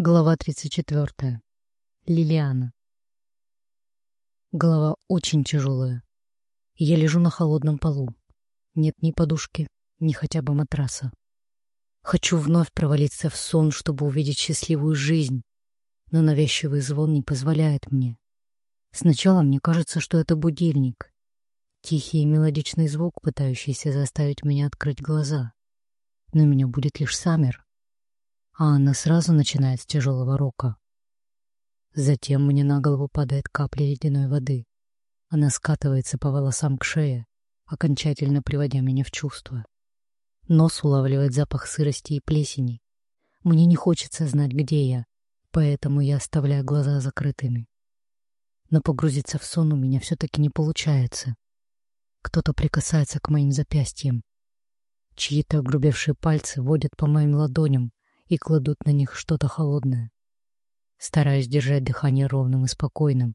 Глава 34. Лилиана. Голова очень тяжелая. Я лежу на холодном полу. Нет ни подушки, ни хотя бы матраса. Хочу вновь провалиться в сон, чтобы увидеть счастливую жизнь, но навязчивый звон не позволяет мне. Сначала мне кажется, что это будильник. Тихий и мелодичный звук, пытающийся заставить меня открыть глаза. Но меня будет лишь Саммер а она сразу начинает с тяжелого рока. Затем мне на голову падает капля ледяной воды. Она скатывается по волосам к шее, окончательно приводя меня в чувство. Нос улавливает запах сырости и плесени. Мне не хочется знать, где я, поэтому я оставляю глаза закрытыми. Но погрузиться в сон у меня все-таки не получается. Кто-то прикасается к моим запястьям. Чьи-то огрубевшие пальцы водят по моим ладоням, и кладут на них что-то холодное. Стараюсь держать дыхание ровным и спокойным,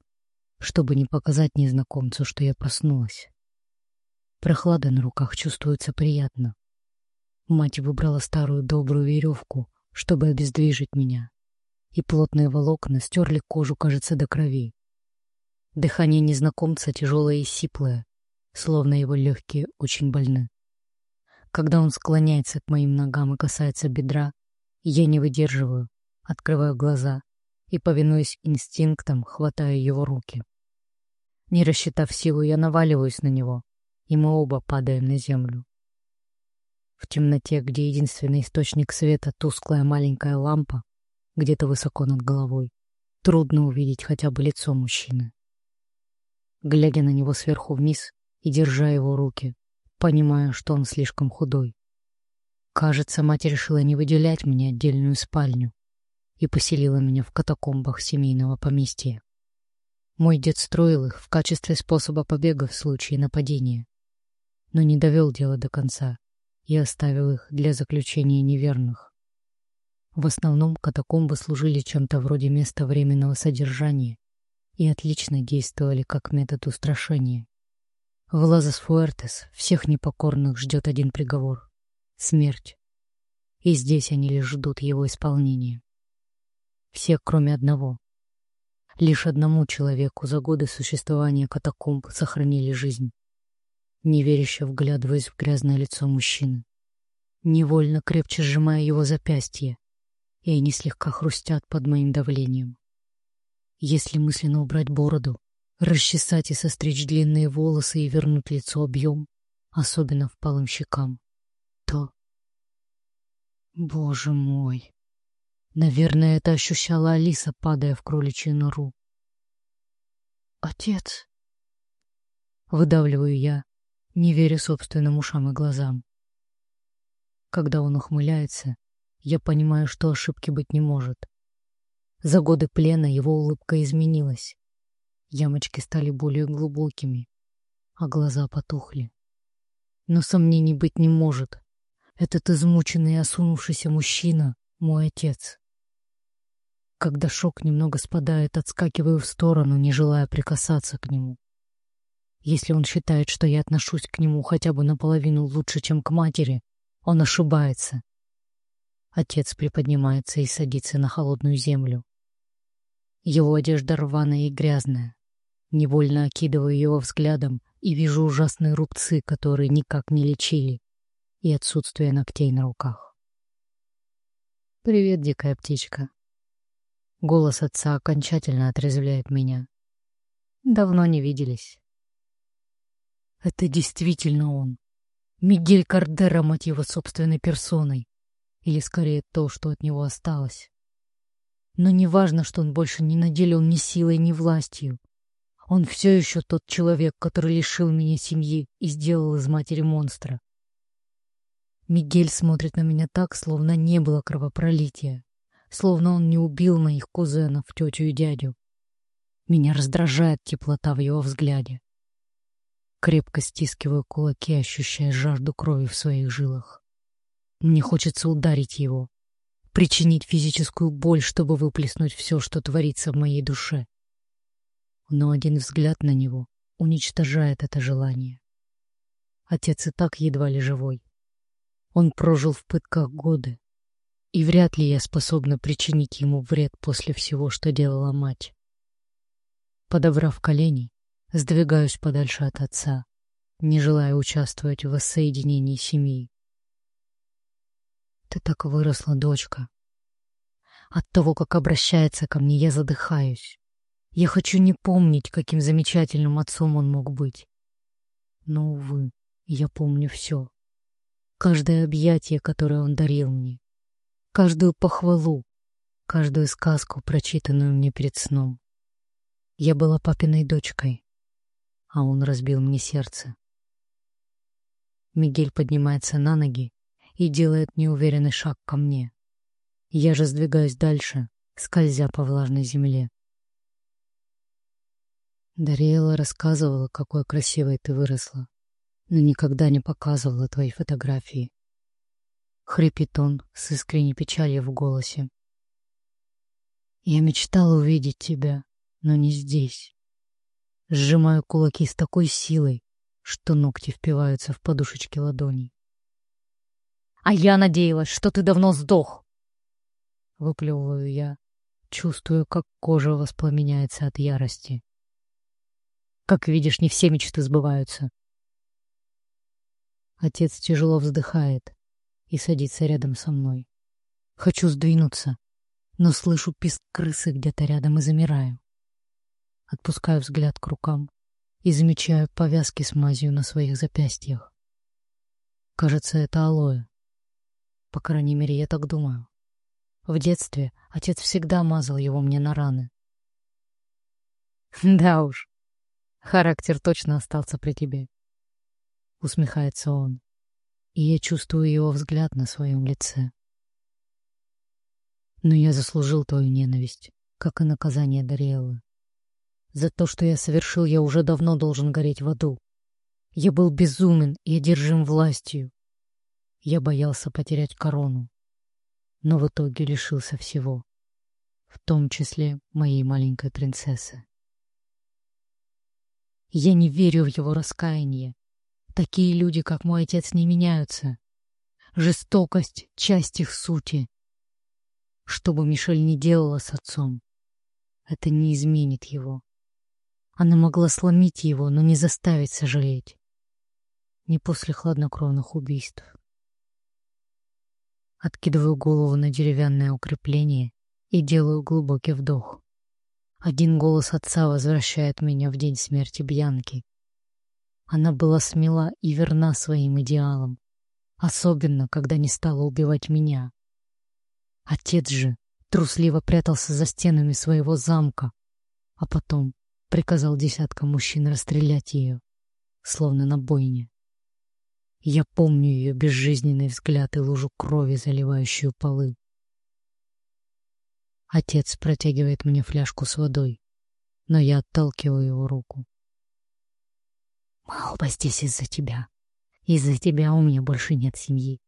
чтобы не показать незнакомцу, что я проснулась. Прохлада на руках чувствуется приятно. Мать выбрала старую добрую веревку, чтобы обездвижить меня, и плотные волокна стерли кожу, кажется, до крови. Дыхание незнакомца тяжелое и сиплое, словно его легкие очень больны. Когда он склоняется к моим ногам и касается бедра, я не выдерживаю, открываю глаза и, повинуясь инстинктам, хватаю его руки. Не рассчитав силу, я наваливаюсь на него, и мы оба падаем на землю. В темноте, где единственный источник света — тусклая маленькая лампа, где-то высоко над головой, трудно увидеть хотя бы лицо мужчины. Глядя на него сверху вниз и держа его руки, понимаю, что он слишком худой. Кажется, мать решила не выделять мне отдельную спальню и поселила меня в катакомбах семейного поместья. Мой дед строил их в качестве способа побега в случае нападения, но не довел дело до конца и оставил их для заключения неверных. В основном катакомбы служили чем-то вроде места временного содержания и отлично действовали как метод устрашения. В Лазас-Фуэртес всех непокорных ждет один приговор смерть. И здесь они лишь ждут его исполнения. Все, кроме одного. Лишь одному человеку за годы существования катакомб сохранили жизнь. Неверяще вглядываясь в грязное лицо мужчины. Невольно крепче сжимая его запястье, и они слегка хрустят под моим давлением. Если мысленно убрать бороду, расчесать и состричь длинные волосы и вернуть лицо объем, особенно впалым щекам. Боже мой! Наверное, это ощущала Алиса, падая в кроличью нору. «Отец!» Выдавливаю я, не веря собственным ушам и глазам. Когда он ухмыляется, я понимаю, что ошибки быть не может. За годы плена его улыбка изменилась. Ямочки стали более глубокими, а глаза потухли. Но сомнений быть не может. Этот измученный и осунувшийся мужчина — мой отец. Когда шок немного спадает, отскакиваю в сторону, не желая прикасаться к нему. Если он считает, что я отношусь к нему хотя бы наполовину лучше, чем к матери, он ошибается. Отец приподнимается и садится на холодную землю. Его одежда рваная и грязная. Невольно окидываю его взглядом и вижу ужасные рубцы, которые никак не лечили и отсутствие ногтей на руках. «Привет, дикая птичка». Голос отца окончательно отрезвляет меня. Давно не виделись. Это действительно он. Мигель Кардера, мать его, собственной персоной. Или скорее то, что от него осталось. Но не важно, что он больше не наделен ни силой, ни властью. Он все еще тот человек, который лишил меня семьи и сделал из матери монстра. Мигель смотрит на меня так, словно не было кровопролития, словно он не убил моих кузенов, тетю и дядю. Меня раздражает теплота в его взгляде. Крепко стискиваю кулаки, ощущая жажду крови в своих жилах. Мне хочется ударить его, причинить физическую боль, чтобы выплеснуть все, что творится в моей душе. Но один взгляд на него уничтожает это желание. Отец и так едва ли живой. Он прожил в пытках годы. и вряд ли я способна причинить ему вред после всего, что делала мать. Подобрав колени, сдвигаюсь подальше от отца, не желая участвовать в воссоединении семьи. Ты так выросла, дочка. От того, как обращается ко мне, я задыхаюсь. Я хочу не помнить, каким замечательным отцом он мог быть. Но, увы, я помню все. Каждое объятие, которое он дарил мне. Каждую похвалу, каждую сказку, прочитанную мне перед сном. Я была папиной дочкой, а он разбил мне сердце. Мигель поднимается на ноги и делает неуверенный шаг ко мне. Я же сдвигаюсь дальше, скользя по влажной земле. Дариэла рассказывала, какой красивой ты выросла, но никогда не показывала твои фотографии. Хрипит он с искренней печалью в голосе. Я мечтала увидеть тебя, но не здесь. Сжимаю кулаки с такой силой, что ногти впиваются в подушечки ладоней. «А я надеялась, что ты давно сдох!» Выплевываю я, чувствую, как кожа воспламеняется от ярости. Как видишь, не все мечты сбываются. Отец тяжело вздыхает и садится рядом со мной. Хочу сдвинуться, но слышу писк крысы где-то рядом и замираю. Отпускаю взгляд к рукам и замечаю повязки с мазью на своих запястьях. Кажется, это алоэ. По крайней мере, я так думаю. В детстве отец всегда мазал его мне на раны. Да уж, характер точно остался при тебе. Усмехается он, и я чувствую его взгляд на своем лице. Но я заслужил твою ненависть, как и наказание Дариэллы. За то, что я совершил, я уже давно должен гореть в аду. Я был безумен и одержим властью. Я боялся потерять корону, но в итоге лишился всего, в том числе моей маленькой принцессы. Я не верю в его раскаяние. Такие люди, как мой отец, не меняются. Жестокость — часть их сути. Что бы Мишель ни делала с отцом, это не изменит его. Она могла сломить его, но не заставить сожалеть. Не после хладнокровных убийств. Откидываю голову на деревянное укрепление и делаю глубокий вдох. Один голос отца возвращает меня в день смерти Бьянки. Она была смела и верна своим идеалам, особенно когда не стала убивать меня. Отец же трусливо прятался за стенами своего замка, а потом приказал десяткам мужчин расстрелять ее, словно на бойне. Я помню ее безжизненный взгляд и лужу крови, заливающую полы. Отец протягивает мне фляжку с водой, но я отталкиваю его руку. «Мы оба здесь из-за тебя. Из-за тебя у меня больше нет семьи.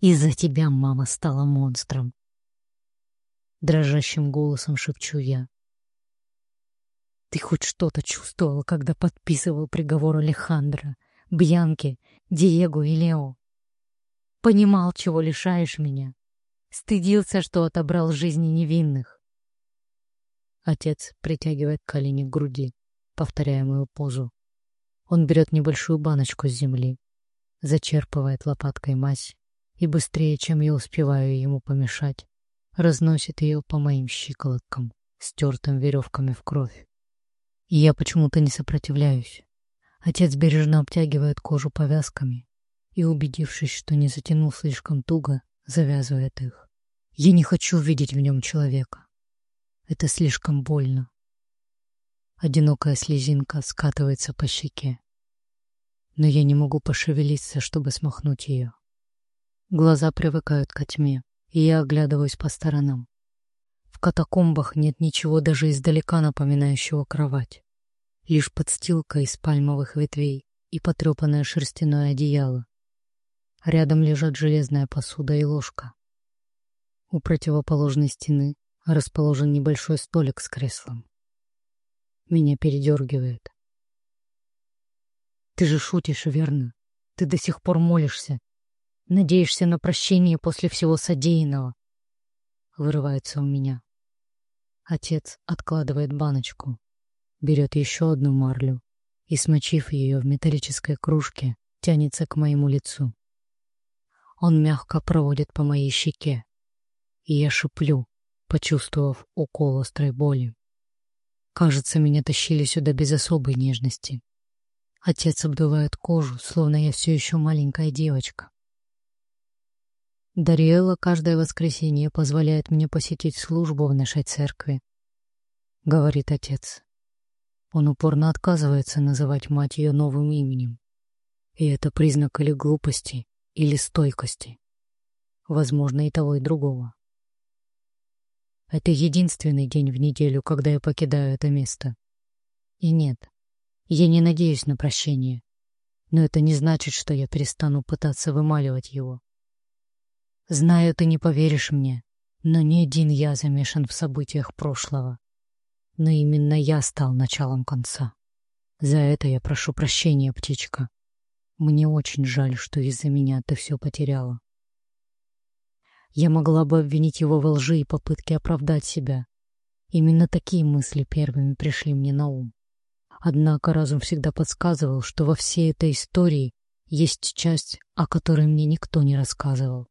Из-за тебя мама стала монстром». Дрожащим голосом шепчу я. Ты хоть что-то чувствовал, когда подписывал приговор Алехандро, Бьянке, Диего и Лео? Понимал, чего лишаешь меня. Стыдился, что отобрал жизни невинных. Отец притягивает колени к груди, повторяя мою позу. Он берет небольшую баночку с земли, зачерпывает лопаткой мазь и быстрее, чем я успеваю ему помешать, разносит ее по моим щиколоткам, стертым веревками в кровь. И я почему-то не сопротивляюсь. Отец бережно обтягивает кожу повязками и, убедившись, что не затянул слишком туго, завязывает их. Я не хочу видеть в нем человека. Это слишком больно. Одинокая слезинка скатывается по щеке. Но я не могу пошевелиться, чтобы смахнуть ее. Глаза привыкают ко тьме, и я оглядываюсь по сторонам. В катакомбах нет ничего даже издалека напоминающего кровать. Лишь подстилка из пальмовых ветвей и потрепанное шерстяное одеяло. Рядом лежат железная посуда и ложка. У противоположной стены расположен небольшой столик с креслом. Меня передергивает. Ты же шутишь, верно? Ты до сих пор молишься. Надеешься на прощение после всего содеянного вырывается у меня. Отец откладывает баночку, берет еще одну марлю и, смочив ее в металлической кружке, тянется к моему лицу. Он мягко проводит по моей щеке, и я шиплю, почувствовав укол острой боли. Кажется, меня тащили сюда без особой нежности. Отец обдувает кожу, словно я все еще маленькая девочка. Дариэла каждое воскресенье позволяет мне посетить службу в нашей церкви, — говорит отец. Он упорно отказывается называть мать ее новым именем. И это признак или глупости, или стойкости. Возможно, и того, и другого. Это единственный день в неделю, когда я покидаю это место. И нет, я не надеюсь на прощение. Но это не значит, что я перестану пытаться вымаливать его. Знаю, ты не поверишь мне, но не один я замешан в событиях прошлого. Но именно я стал началом конца. За это я прошу прощения, птичка. Мне очень жаль, что из-за меня ты все потеряла. Я могла бы обвинить его во лжи и попытке оправдать себя. Именно такие мысли первыми пришли мне на ум. Однако разум всегда подсказывал, что во всей этой истории есть часть, о которой мне никто не рассказывал.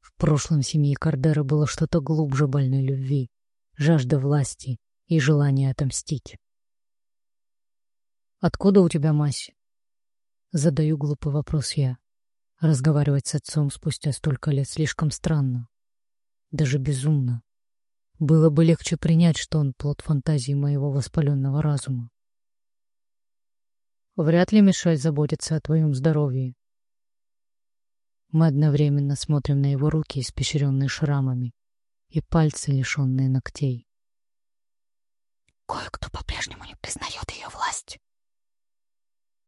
В прошлом семьи Кардера было что-то глубже больной любви, жажда власти и желание отомстить. «Откуда у тебя мазь?» Задаю глупый вопрос я. Разговаривать с отцом спустя столько лет слишком странно. Даже безумно. Было бы легче принять, что он плод фантазии моего воспаленного разума. Вряд ли Мишель заботится о твоем здоровье. Мы одновременно смотрим на его руки, испещренные шрамами, и пальцы, лишенные ногтей. Кое-кто по-прежнему не признает ее власть.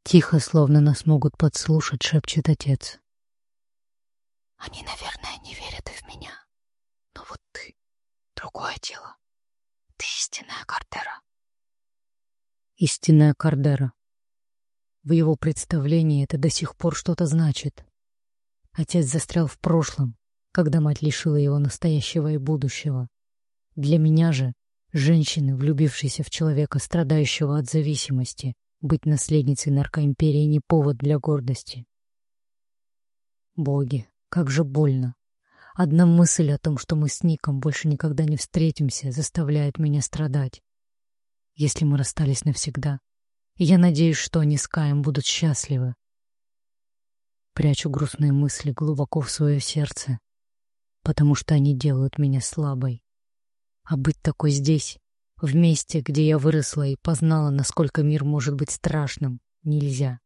Тихо, словно нас могут подслушать, шепчет отец. Они, наверное, не верят и в меня. Но вот ты — другое дело. Ты истинная Кардера. Истинная Кардера. В его представлении это до сих пор что-то значит. Отец застрял в прошлом, когда мать лишила его настоящего и будущего. Для меня же, женщины, влюбившейся в человека, страдающего от зависимости, быть наследницей наркоимперии не повод для гордости. Боги, как же больно. Одна мысль о том, что мы с Ником больше никогда не встретимся, заставляет меня страдать. Если мы расстались навсегда, я надеюсь, что они с Каем будут счастливы. Прячу грустные мысли глубоко в свое сердце, потому что они делают меня слабой. А быть такой здесь в месте, где я выросла и познала, насколько мир может быть страшным, нельзя.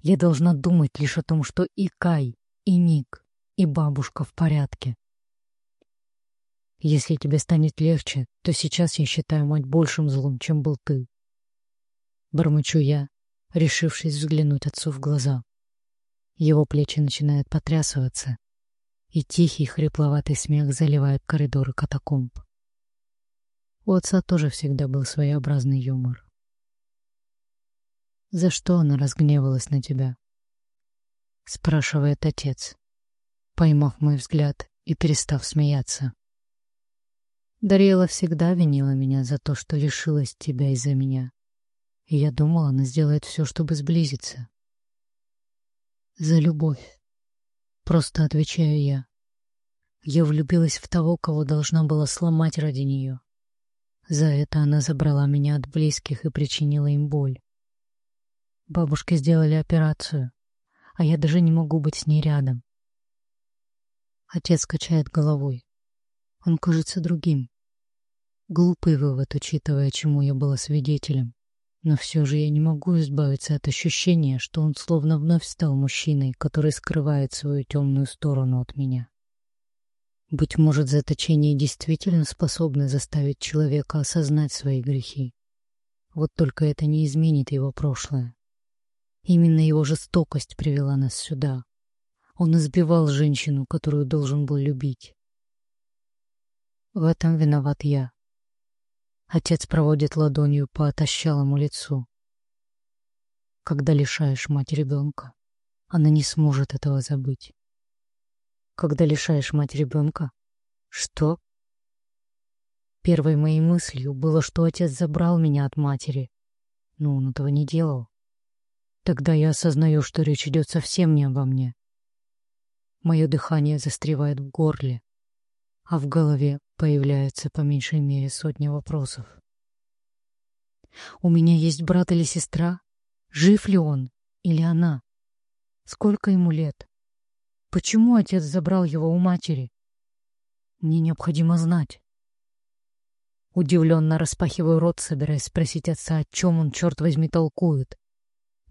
Я должна думать лишь о том, что и Кай, и Ник, и бабушка в порядке. Если тебе станет легче, то сейчас я считаю мать большим злом, чем был ты. Бормочу я, решившись взглянуть отцу в глаза. Его плечи начинают потрясываться, и тихий хрипловатый смех заливает коридоры катакомб. У отца тоже всегда был своеобразный юмор. «За что она разгневалась на тебя?» — спрашивает отец, поймав мой взгляд и перестав смеяться. Дарьела всегда винила меня за то, что лишилась тебя из-за меня, и я думала, она сделает все, чтобы сблизиться. «За любовь», — просто отвечаю я. Я влюбилась в того, кого должна была сломать ради нее. За это она забрала меня от близких и причинила им боль. Бабушке сделали операцию, а я даже не могу быть с ней рядом. Отец качает головой. Он кажется другим. Глупый вывод, учитывая, чему я была свидетелем. Но все же я не могу избавиться от ощущения, что он словно вновь стал мужчиной, который скрывает свою темную сторону от меня. Быть может, заточение действительно способно заставить человека осознать свои грехи. Вот только это не изменит его прошлое. Именно его жестокость привела нас сюда. Он избивал женщину, которую должен был любить. В этом виноват я. Отец проводит ладонью по отощалому лицу. Когда лишаешь мать ребенка, она не сможет этого забыть когда лишаешь мать ребенка. Что? Первой моей мыслью было, что отец забрал меня от матери, но он этого не делал. Тогда я осознаю, что речь идет совсем не обо мне. Мое дыхание застревает в горле, а в голове появляется по меньшей мере сотня вопросов. У меня есть брат или сестра? Жив ли он или она? Сколько ему лет? Почему отец забрал его у матери? Мне необходимо знать. Удивленно распахиваю рот, собираясь спросить отца, о чем он, черт возьми, толкует.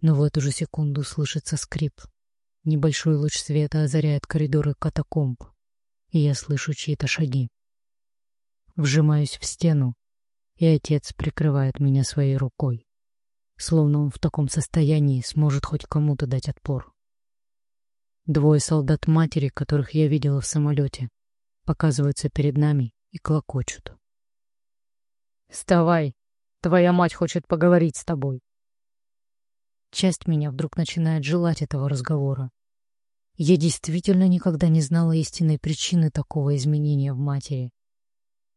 Но в эту же секунду слышится скрип. Небольшой луч света озаряет коридоры катакомб, и я слышу чьи-то шаги. Вжимаюсь в стену, и отец прикрывает меня своей рукой, словно он в таком состоянии сможет хоть кому-то дать отпор. Двое солдат матери, которых я видела в самолете, показываются перед нами и клокочут. «Вставай! Твоя мать хочет поговорить с тобой!» Часть меня вдруг начинает желать этого разговора. Я действительно никогда не знала истинной причины такого изменения в матери.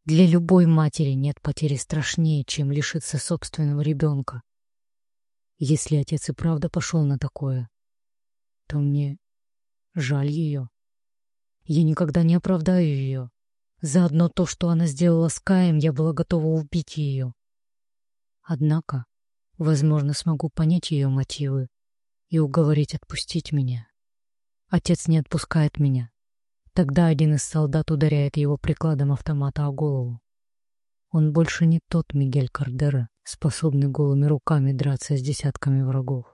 Для любой матери нет потери страшнее, чем лишиться собственного ребенка. Если отец и правда пошел на такое, то мне Жаль ее. Я никогда не оправдаю ее. За одно то, что она сделала с Каем, я была готова убить ее. Однако, возможно, смогу понять ее мотивы и уговорить отпустить меня. Отец не отпускает меня. Тогда один из солдат ударяет его прикладом автомата о голову. Он больше не тот Мигель Кардера, способный голыми руками драться с десятками врагов.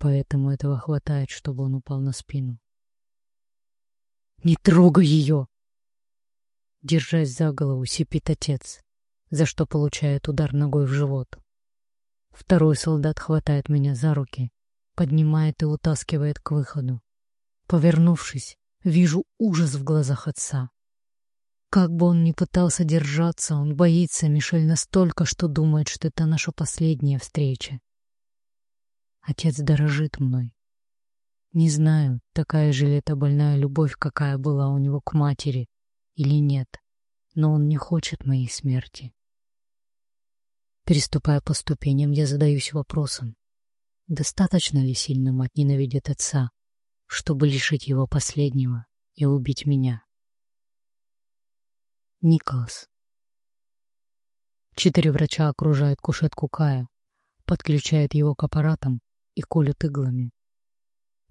Поэтому этого хватает, чтобы он упал на спину. «Не трогай ее!» Держась за голову, сипит отец, за что получает удар ногой в живот. Второй солдат хватает меня за руки, поднимает и утаскивает к выходу. Повернувшись, вижу ужас в глазах отца. Как бы он ни пытался держаться, он боится Мишель настолько, что думает, что это наша последняя встреча. Отец дорожит мной. Не знаю, такая же ли это больная любовь, какая была у него к матери, или нет, но он не хочет моей смерти. Переступая по ступеням, я задаюсь вопросом, достаточно ли сильно мать ненавидит отца, чтобы лишить его последнего и убить меня. Николас. Четыре врача окружают кушетку Кая, подключают его к аппаратам и колют иглами.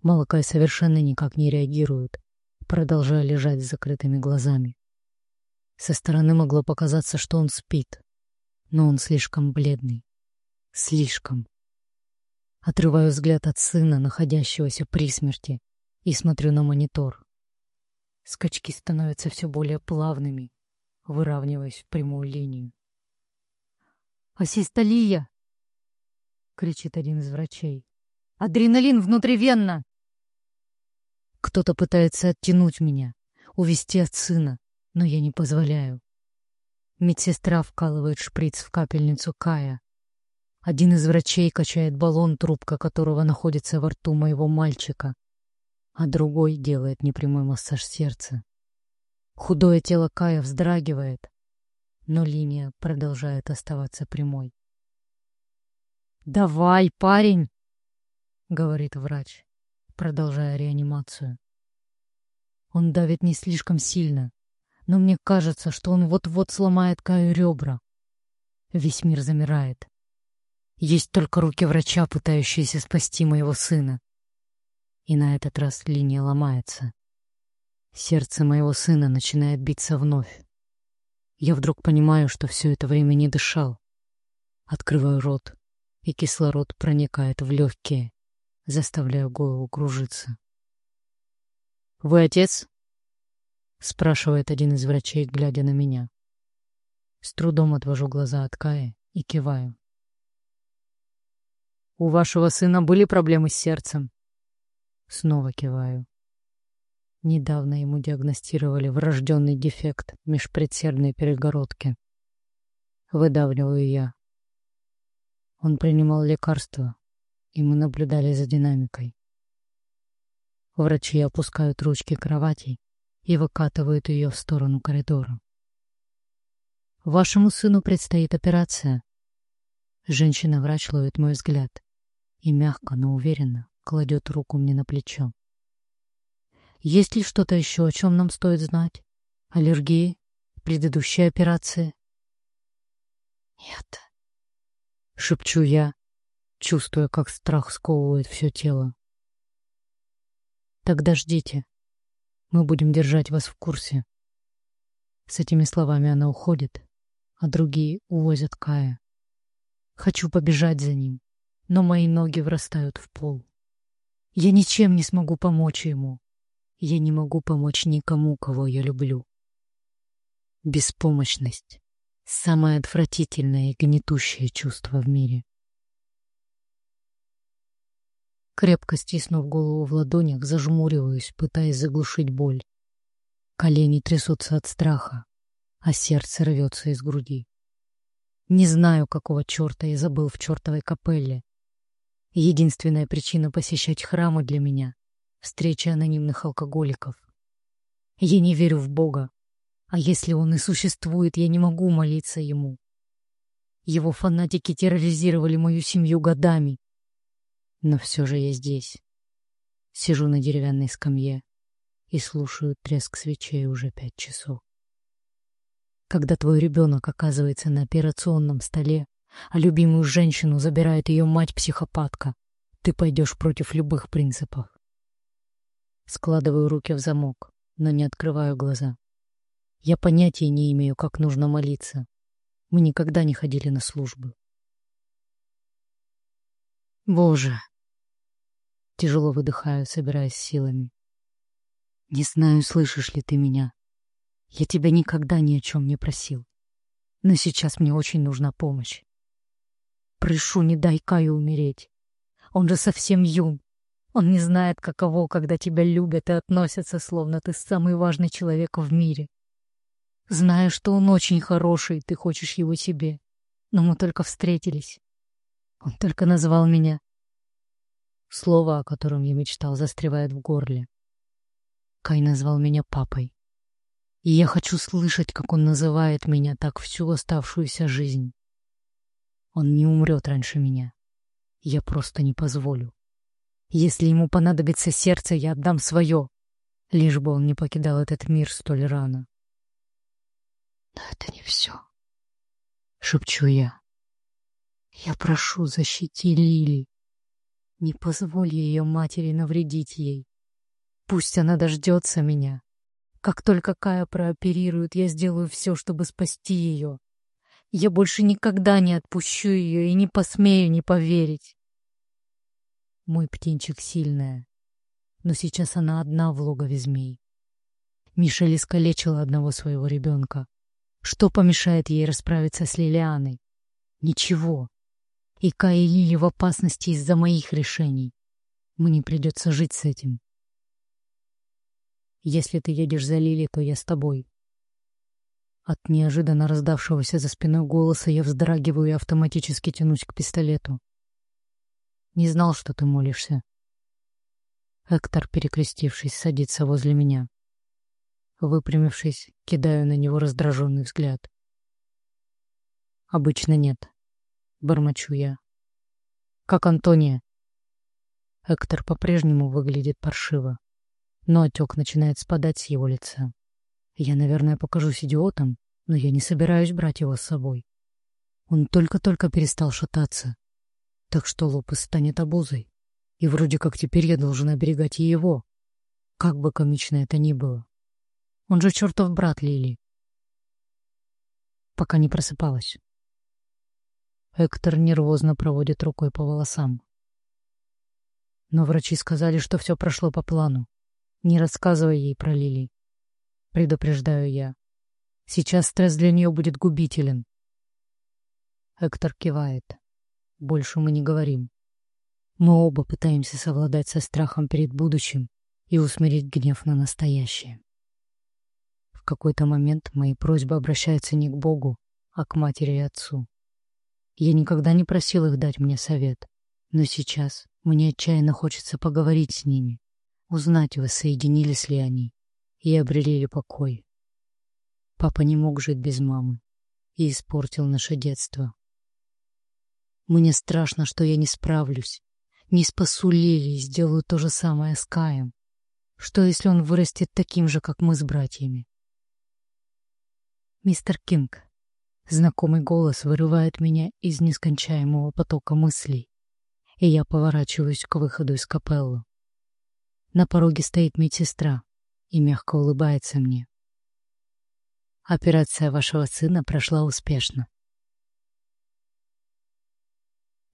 Малакай совершенно никак не реагирует, продолжая лежать с закрытыми глазами. Со стороны могло показаться, что он спит, но он слишком бледный. Слишком. Отрываю взгляд от сына, находящегося при смерти, и смотрю на монитор. Скачки становятся все более плавными, выравниваясь в прямую линию. «Асистолия!» — кричит один из врачей. Адреналин внутривенно!» Кто-то пытается оттянуть меня, увести от сына, но я не позволяю. Медсестра вкалывает шприц в капельницу Кая. Один из врачей качает баллон, трубка которого находится во рту моего мальчика, а другой делает непрямой массаж сердца. Худое тело Кая вздрагивает, но линия продолжает оставаться прямой. «Давай, парень!» — говорит врач, продолжая реанимацию. Он давит не слишком сильно, но мне кажется, что он вот-вот сломает Каю ребра. Весь мир замирает. Есть только руки врача, пытающиеся спасти моего сына. И на этот раз линия ломается. Сердце моего сына начинает биться вновь. Я вдруг понимаю, что все это время не дышал. Открываю рот, и кислород проникает в легкие заставляя голову кружиться. «Вы отец?» — спрашивает один из врачей, глядя на меня. С трудом отвожу глаза от Кая и киваю. «У вашего сына были проблемы с сердцем?» Снова киваю. Недавно ему диагностировали врожденный дефект межпредсердной перегородки. Выдавливаю я. Он принимал лекарства, и мы наблюдали за динамикой. Врачи опускают ручки кровати и выкатывают ее в сторону коридора. Вашему сыну предстоит операция. Женщина-врач ловит мой взгляд и мягко, но уверенно кладет руку мне на плечо. Есть ли что-то еще, о чем нам стоит знать? Аллергии? Предыдущие операции? Нет. Шепчу я, чувствуя, как страх сковывает все тело. Тогда ждите. Мы будем держать вас в курсе. С этими словами она уходит, а другие увозят Кая. Хочу побежать за ним, но мои ноги врастают в пол. Я ничем не смогу помочь ему. Я не могу помочь никому, кого я люблю. Беспомощность — самое отвратительное и гнетущее чувство в мире. Крепко стиснув голову в ладонях, зажмуриваюсь, пытаясь заглушить боль. Колени трясутся от страха, а сердце рвется из груди. Не знаю, какого черта я забыл в чертовой капелле. Единственная причина посещать храмы для меня — встреча анонимных алкоголиков. Я не верю в Бога, а если Он и существует, я не могу молиться Ему. Его фанатики терроризировали мою семью годами, но все же я здесь. Сижу на деревянной скамье и слушаю треск свечей уже пять часов. Когда твой ребенок оказывается на операционном столе, а любимую женщину забирает ее мать-психопатка, ты пойдешь против любых принципов. Складываю руки в замок, но не открываю глаза. Я понятия не имею, как нужно молиться. Мы никогда не ходили на службы. Боже, Тяжело выдыхаю, собираясь силами. Не знаю, слышишь ли ты меня. Я тебя никогда ни о чем не просил. Но сейчас мне очень нужна помощь. Прошу, не дай Каю умереть. Он же совсем юн. Он не знает, каково, когда тебя любят и относятся, словно ты самый важный человек в мире. Знаю, что он очень хороший, ты хочешь его себе. Но мы только встретились. Он только назвал меня Слово, о котором я мечтал, застревает в горле. Кай назвал меня папой. И я хочу слышать, как он называет меня так всю оставшуюся жизнь. Он не умрет раньше меня. Я просто не позволю. Если ему понадобится сердце, я отдам свое, лишь бы он не покидал этот мир столь рано. Но это не все. Шепчу я. Я прошу, защити Лили. Не позволь ее матери навредить ей. Пусть она дождется меня. Как только Кая прооперирует, я сделаю все, чтобы спасти ее. Я больше никогда не отпущу ее и не посмею не поверить. Мой птенчик сильная, но сейчас она одна в логове змей. Мишель искалечила одного своего ребенка. Что помешает ей расправиться с Лилианой? Ничего и Кай в опасности из-за моих решений. Мне придется жить с этим. Если ты едешь за Лили, то я с тобой. От неожиданно раздавшегося за спиной голоса я вздрагиваю и автоматически тянусь к пистолету. Не знал, что ты молишься. Эктор, перекрестившись, садится возле меня. Выпрямившись, кидаю на него раздраженный взгляд. Обычно нет. Бормочу я. Как Антония. Эктор по-прежнему выглядит паршиво, но отек начинает спадать с его лица. Я, наверное, покажусь идиотом, но я не собираюсь брать его с собой. Он только-только перестал шататься, так что Лопес станет обузой. И вроде как теперь я должен оберегать и его, как бы комично это ни было. Он же чертов брат Лили. Пока не просыпалась. Эктор нервозно проводит рукой по волосам. Но врачи сказали, что все прошло по плану. Не рассказывай ей про Лили. Предупреждаю я. Сейчас стресс для нее будет губителен. Эктор кивает. Больше мы не говорим. Мы оба пытаемся совладать со страхом перед будущим и усмирить гнев на настоящее. В какой-то момент мои просьбы обращаются не к Богу, а к матери и отцу. Я никогда не просил их дать мне совет, но сейчас мне отчаянно хочется поговорить с ними, узнать, воссоединились ли они и обрели ли покой. Папа не мог жить без мамы, и испортил наше детство. Мне страшно, что я не справлюсь, не спасу Лили и сделаю то же самое с Каем. Что, если он вырастет таким же, как мы с братьями? Мистер Кинг. Знакомый голос вырывает меня из нескончаемого потока мыслей, и я поворачиваюсь к выходу из капеллы. На пороге стоит медсестра и мягко улыбается мне. Операция вашего сына прошла успешно.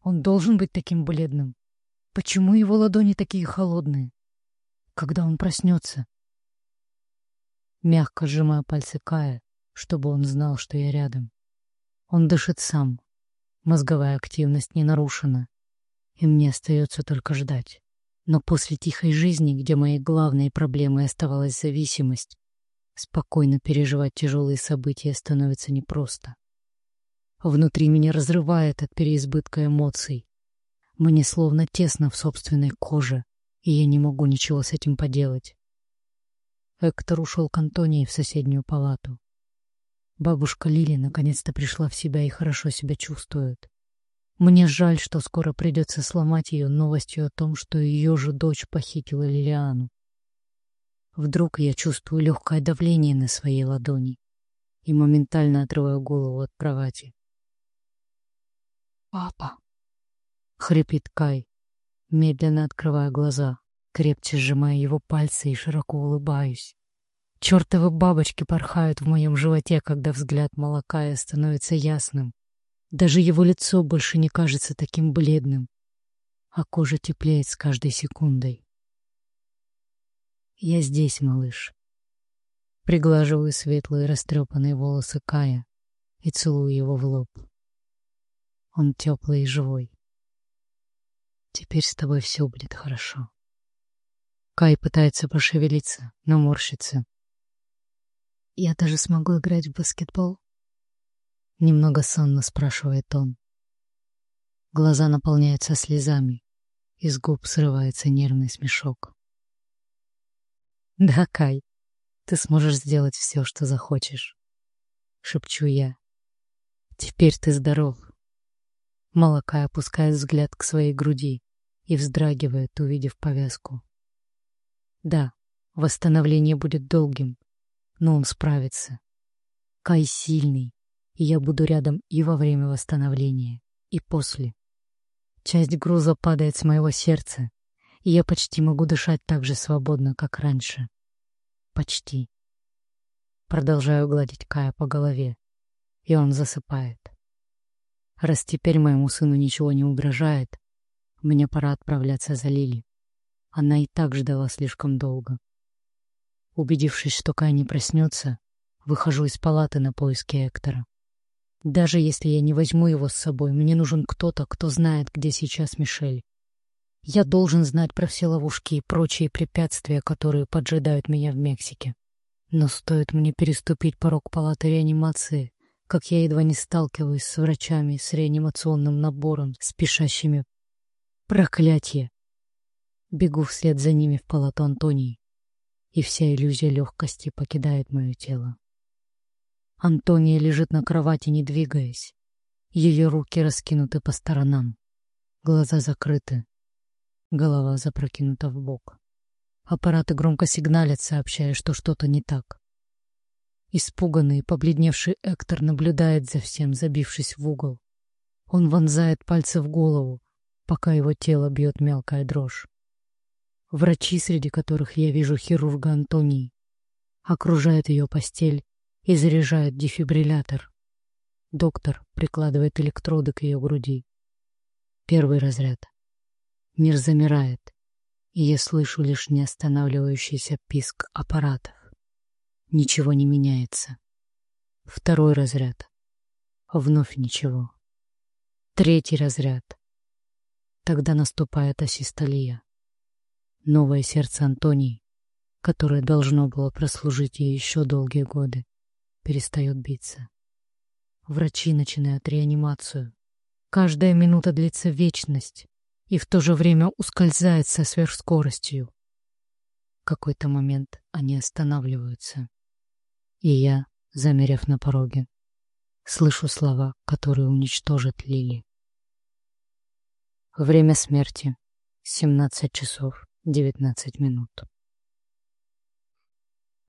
Он должен быть таким бледным. Почему его ладони такие холодные? Когда он проснется? Мягко сжимаю пальцы Кая, чтобы он знал, что я рядом. Он дышит сам. Мозговая активность не нарушена. И мне остается только ждать. Но после тихой жизни, где моей главной проблемой оставалась зависимость, Спокойно переживать тяжелые события становится непросто. Внутри меня разрывает от переизбытка эмоций. Мне словно тесно в собственной коже, и я не могу ничего с этим поделать. Эктор ушел к Антонии в соседнюю палату. Бабушка Лили наконец-то пришла в себя и хорошо себя чувствует. Мне жаль, что скоро придется сломать ее новостью о том, что ее же дочь похитила Лилиану. Вдруг я чувствую легкое давление на своей ладони и моментально отрываю голову от кровати. «Папа!» — хрипит Кай, медленно открывая глаза, крепче сжимая его пальцы и широко улыбаюсь. Чёртовы бабочки порхают в моем животе, когда взгляд Малакая становится ясным. Даже его лицо больше не кажется таким бледным, а кожа теплеет с каждой секундой. Я здесь, малыш. Приглаживаю светлые растрепанные волосы Кая и целую его в лоб. Он теплый и живой. Теперь с тобой все будет хорошо. Кай пытается пошевелиться, но морщится. Я даже смогу играть в баскетбол? Немного сонно спрашивает он. Глаза наполняются слезами, из губ срывается нервный смешок. Да, Кай, ты сможешь сделать все, что захочешь. Шепчу я. Теперь ты здоров. Молока опускает взгляд к своей груди и вздрагивает, увидев повязку. Да, восстановление будет долгим, но он справится. Кай сильный, и я буду рядом и во время восстановления, и после. Часть груза падает с моего сердца, и я почти могу дышать так же свободно, как раньше. Почти. Продолжаю гладить Кая по голове, и он засыпает. Раз теперь моему сыну ничего не угрожает, мне пора отправляться за Лили. Она и так ждала слишком долго. Убедившись, что Кай не проснется, выхожу из палаты на поиски Эктора. Даже если я не возьму его с собой, мне нужен кто-то, кто знает, где сейчас Мишель. Я должен знать про все ловушки и прочие препятствия, которые поджидают меня в Мексике. Но стоит мне переступить порог палаты реанимации, как я едва не сталкиваюсь с врачами с реанимационным набором, спешащими. Проклятье! Бегу вслед за ними в палату Антонии, и вся иллюзия легкости покидает мое тело. Антония лежит на кровати, не двигаясь. Ее руки раскинуты по сторонам. Глаза закрыты, Голова запрокинута в бок. Аппараты громко сигналят, сообщая, что что-то не так. Испуганный, побледневший Эктор наблюдает за всем, забившись в угол. Он вонзает пальцы в голову, пока его тело бьет мелкая дрожь. Врачи, среди которых я вижу хирурга Антонии, окружают ее постель и заряжают дефибриллятор. Доктор прикладывает электроды к ее груди. Первый разряд. Мир замирает, и я слышу лишь неостанавливающийся писк аппаратов. Ничего не меняется. Второй разряд. Вновь ничего. Третий разряд. Тогда наступает асистолия. Новое сердце Антонии, которое должно было прослужить ей еще долгие годы, перестает биться. Врачи начинают реанимацию. Каждая минута длится вечность и в то же время ускользает со сверхскоростью. В какой-то момент они останавливаются. И я, замерев на пороге, Слышу слова, которые уничтожат Лили. Время смерти — 17 часов 19 минут.